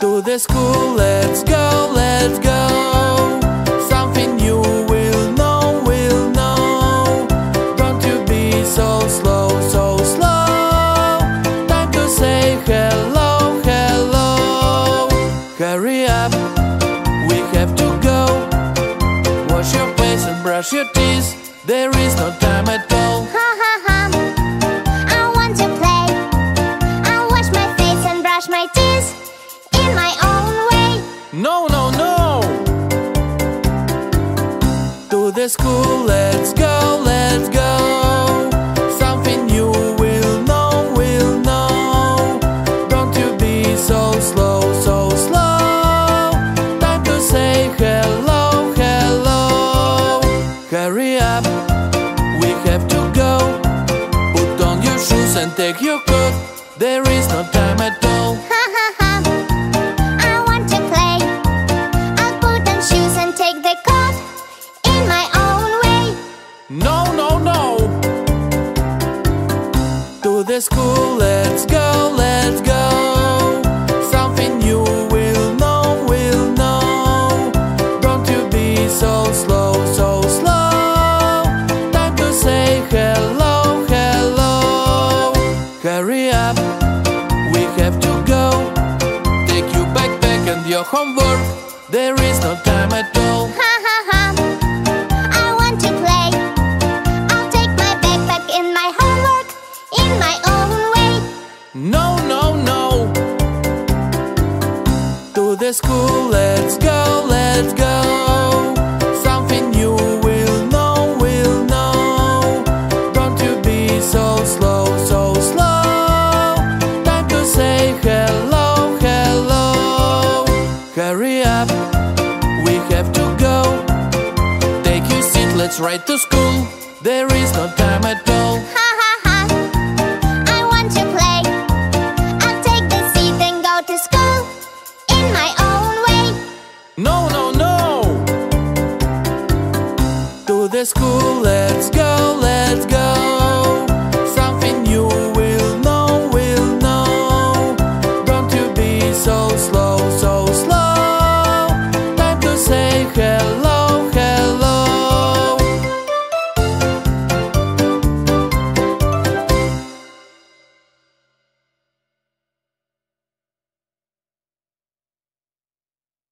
To the school, let's go, let's go. Something you will know, will know. Don't you be so slow, so slow. Time to say hello, hello. Hurry up, we have to go. Wash your face and brush your teeth. There is no time at all. Ha ha ha. I want to play. I'll wash my face and brush my teeth my own way. No, no, no! To the school, let's go, let's go. Something you will know, will know. Don't you be so slow, so slow. Time to say hello, hello. Hurry up, we have to go. Put on your shoes and take your coat. There is no time at all. No, no, no. To the school, let's go, let's go. Something you will know, will know. Don't you be so slow, so slow. Time to say hello, hello. Hurry up, we have to go. Take your backpack and your homework. There is no time school, let's go, let's go. Something you will know, will know. Don't you be so slow, so slow. Time to say hello, hello. Hurry up, we have to go. Take your seat, let's ride to school. There is no time at all. The school, let's go, let's go.